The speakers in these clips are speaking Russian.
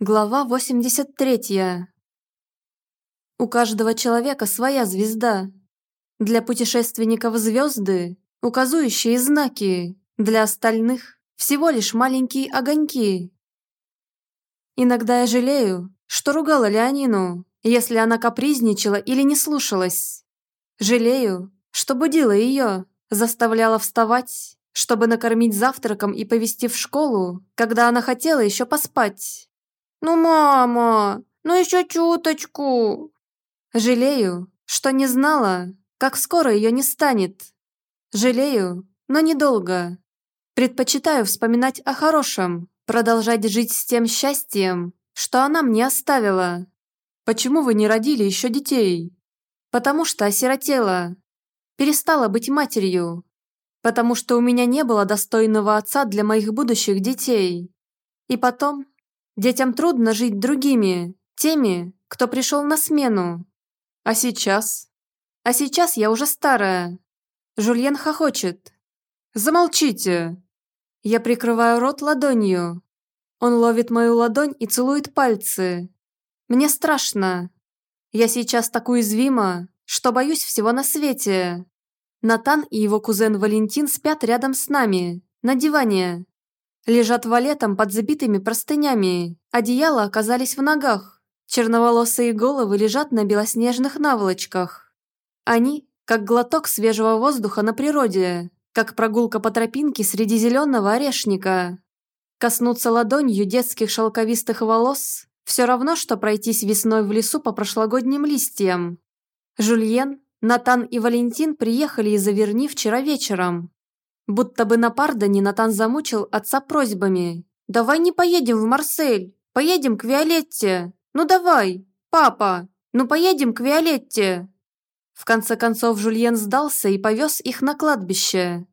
Глава 83. У каждого человека своя звезда. Для путешественников звезды – указующие знаки, для остальных – всего лишь маленькие огоньки. Иногда я жалею, что ругала Леонину, если она капризничала или не слушалась. Жалею, что будила ее, заставляла вставать, чтобы накормить завтраком и повести в школу, когда она хотела еще поспать. «Ну, мама, ну еще чуточку!» Жалею, что не знала, как скоро ее не станет. Жалею, но недолго. Предпочитаю вспоминать о хорошем, продолжать жить с тем счастьем, что она мне оставила. Почему вы не родили еще детей? Потому что осиротела. Перестала быть матерью. Потому что у меня не было достойного отца для моих будущих детей. И потом Детям трудно жить другими, теми, кто пришел на смену. А сейчас? А сейчас я уже старая. Жульен хохочет. Замолчите. Я прикрываю рот ладонью. Он ловит мою ладонь и целует пальцы. Мне страшно. Я сейчас так уязвима, что боюсь всего на свете. Натан и его кузен Валентин спят рядом с нами, на диване. Лежат валетом под забитыми простынями, одеяла оказались в ногах. Черноволосые головы лежат на белоснежных наволочках. Они, как глоток свежего воздуха на природе, как прогулка по тропинке среди зеленого орешника. Коснуться ладонью детских шелковистых волос – все равно, что пройтись весной в лесу по прошлогодним листьям. Жульен, Натан и Валентин приехали из Аверни вчера вечером, Будто бы на Пардоне Натан замучил отца просьбами. «Давай не поедем в Марсель, поедем к Виолетте. Ну давай, папа, ну поедем к Виолетте». В конце концов Жульен сдался и повез их на кладбище.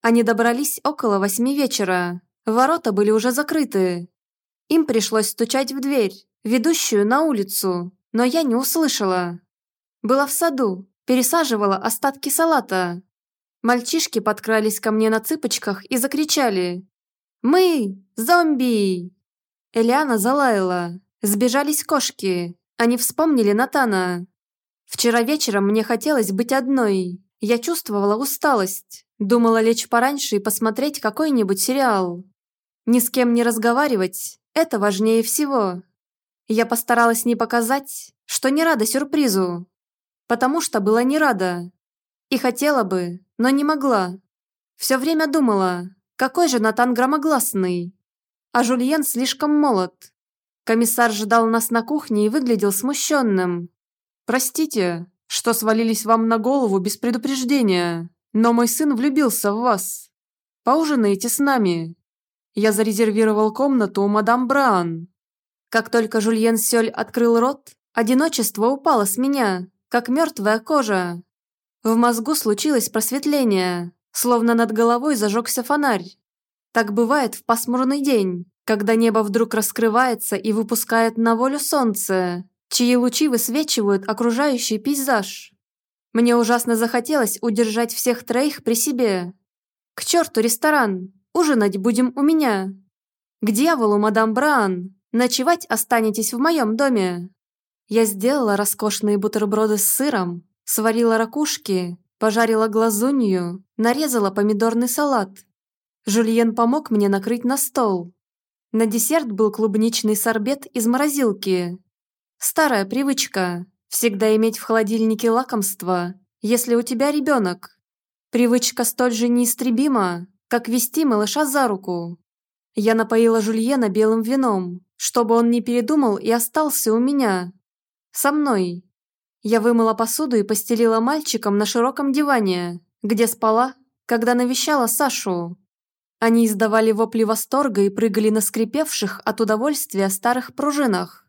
Они добрались около восьми вечера. Ворота были уже закрыты. Им пришлось стучать в дверь, ведущую на улицу, но я не услышала. Была в саду, пересаживала остатки салата, Мальчишки подкрались ко мне на цыпочках и закричали «Мы! Зомби!» Элиана залаяла. Сбежались кошки. Они вспомнили Натана. Вчера вечером мне хотелось быть одной. Я чувствовала усталость. Думала лечь пораньше и посмотреть какой-нибудь сериал. Ни с кем не разговаривать – это важнее всего. Я постаралась не показать, что не рада сюрпризу. Потому что была не рада. И хотела бы, но не могла. Все время думала, какой же Натан громогласный. А Жульен слишком молод. Комиссар ждал нас на кухне и выглядел смущенным. «Простите, что свалились вам на голову без предупреждения, но мой сын влюбился в вас. Поужинаете с нами. Я зарезервировал комнату у мадам Бран». Как только Жульен Сёль открыл рот, одиночество упало с меня, как мертвая кожа. В мозгу случилось просветление, словно над головой зажегся фонарь. Так бывает в пасмурный день, когда небо вдруг раскрывается и выпускает на волю солнце, чьи лучи высвечивают окружающий пейзаж. Мне ужасно захотелось удержать всех троих при себе. К черту ресторан, ужинать будем у меня. К дьяволу, мадам Бран, ночевать останетесь в моем доме. Я сделала роскошные бутерброды с сыром, Сварила ракушки, пожарила глазунью, нарезала помидорный салат. Жульен помог мне накрыть на стол. На десерт был клубничный сорбет из морозилки. Старая привычка – всегда иметь в холодильнике лакомство, если у тебя ребенок. Привычка столь же неистребима, как вести малыша за руку. Я напоила Жульена белым вином, чтобы он не передумал и остался у меня. Со мной. Я вымыла посуду и постелила мальчиком на широком диване, где спала, когда навещала Сашу. Они издавали вопли восторга и прыгали на скрипевших от удовольствия старых пружинах.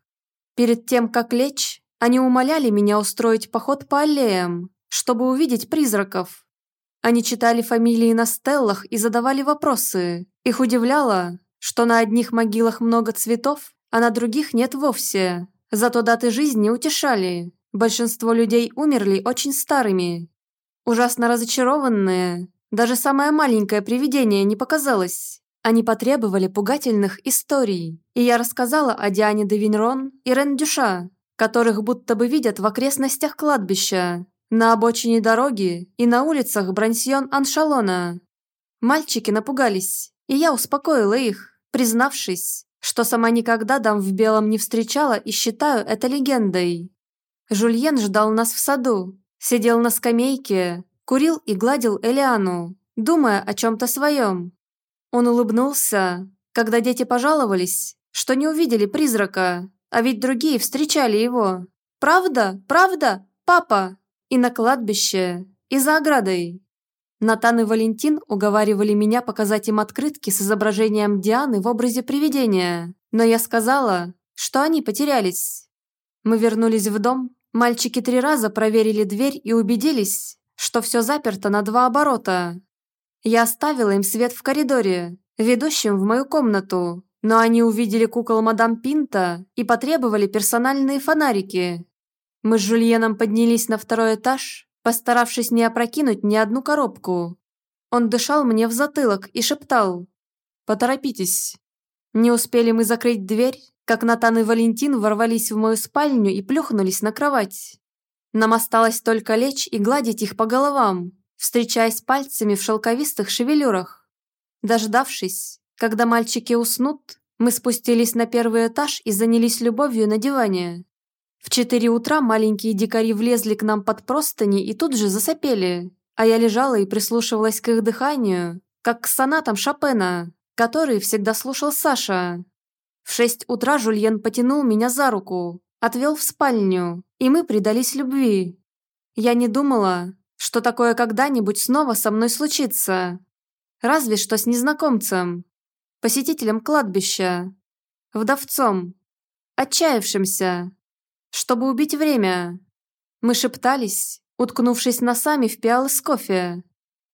Перед тем, как лечь, они умоляли меня устроить поход по аллеям, чтобы увидеть призраков. Они читали фамилии на стеллах и задавали вопросы. Их удивляло, что на одних могилах много цветов, а на других нет вовсе. Зато даты жизни утешали. Большинство людей умерли очень старыми. Ужасно разочарованные. Даже самое маленькое привидение не показалось. Они потребовали пугательных историй, и я рассказала о Диане де Винрон и Рен Дюша, которых будто бы видят в окрестностях кладбища, на обочине дороги и на улицах Брансьон-Аншалона. Мальчики напугались, и я успокоила их, признавшись, что сама никогда дам в белом не встречала и считаю это легендой. Жульен ждал нас в саду, сидел на скамейке, курил и гладил Элиану, думая о чем-то своем. Он улыбнулся, когда дети пожаловались, что не увидели призрака, а ведь другие встречали его. «Правда? Правда? Папа!» И на кладбище, и за оградой. Натан и Валентин уговаривали меня показать им открытки с изображением Дианы в образе привидения, но я сказала, что они потерялись. Мы вернулись в дом, мальчики три раза проверили дверь и убедились, что все заперто на два оборота. Я оставила им свет в коридоре, ведущем в мою комнату, но они увидели кукол мадам Пинта и потребовали персональные фонарики. Мы с Жульеном поднялись на второй этаж постаравшись не опрокинуть ни одну коробку. Он дышал мне в затылок и шептал «Поторопитесь». Не успели мы закрыть дверь, как Натан и Валентин ворвались в мою спальню и плюхнулись на кровать. Нам осталось только лечь и гладить их по головам, встречаясь пальцами в шелковистых шевелюрах. Дождавшись, когда мальчики уснут, мы спустились на первый этаж и занялись любовью на диване. В четыре утра маленькие дикари влезли к нам под простыни и тут же засопели, а я лежала и прислушивалась к их дыханию, как к сонатам Шопена, который всегда слушал Саша. В шесть утра Жульен потянул меня за руку, отвел в спальню, и мы предались любви. Я не думала, что такое когда-нибудь снова со мной случится. Разве что с незнакомцем, посетителем кладбища, вдовцом, отчаявшимся, чтобы убить время. Мы шептались, уткнувшись носами в пиалы с кофе.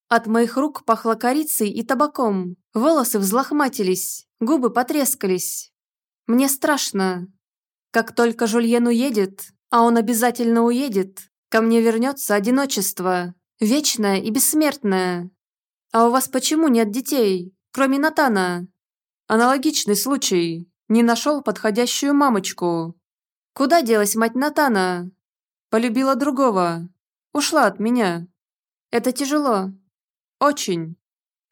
От моих рук пахло корицей и табаком, волосы взлохматились, губы потрескались. Мне страшно. Как только Жульен уедет, а он обязательно уедет, ко мне вернется одиночество, вечное и бессмертное. А у вас почему нет детей, кроме Натана? Аналогичный случай. Не нашел подходящую мамочку. Куда делась мать Натана? Полюбила другого. Ушла от меня. Это тяжело. Очень.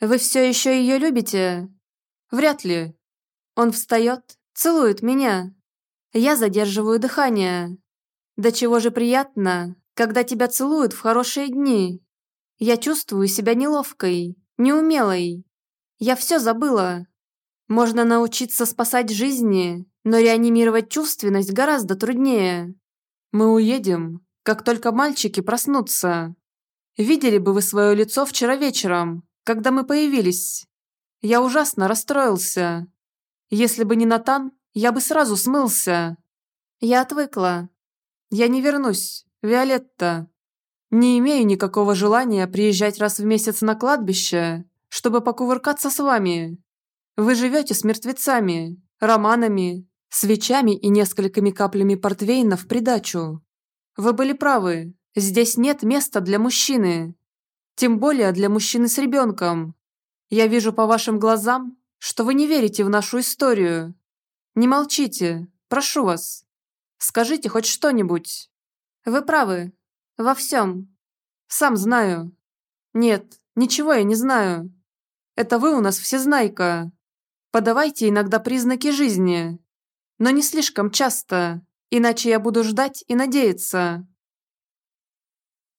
Вы все еще ее любите? Вряд ли. Он встает, целует меня. Я задерживаю дыхание. До чего же приятно, когда тебя целуют в хорошие дни. Я чувствую себя неловкой, неумелой. Я все забыла. Можно научиться спасать жизни, но реанимировать чувственность гораздо труднее. Мы уедем, как только мальчики проснутся. Видели бы вы свое лицо вчера вечером, когда мы появились. Я ужасно расстроился. Если бы не Натан, я бы сразу смылся. Я отвыкла. Я не вернусь, Виолетта. Не имею никакого желания приезжать раз в месяц на кладбище, чтобы покувыркаться с вами. Вы живете с мертвецами, романами, свечами и несколькими каплями портвейна в придачу. Вы были правы, здесь нет места для мужчины. Тем более для мужчины с ребенком. Я вижу по вашим глазам, что вы не верите в нашу историю. Не молчите, прошу вас. Скажите хоть что-нибудь. Вы правы. Во всем. Сам знаю. Нет, ничего я не знаю. Это вы у нас всезнайка. Подавайте иногда признаки жизни но не слишком часто, иначе я буду ждать и надеяться,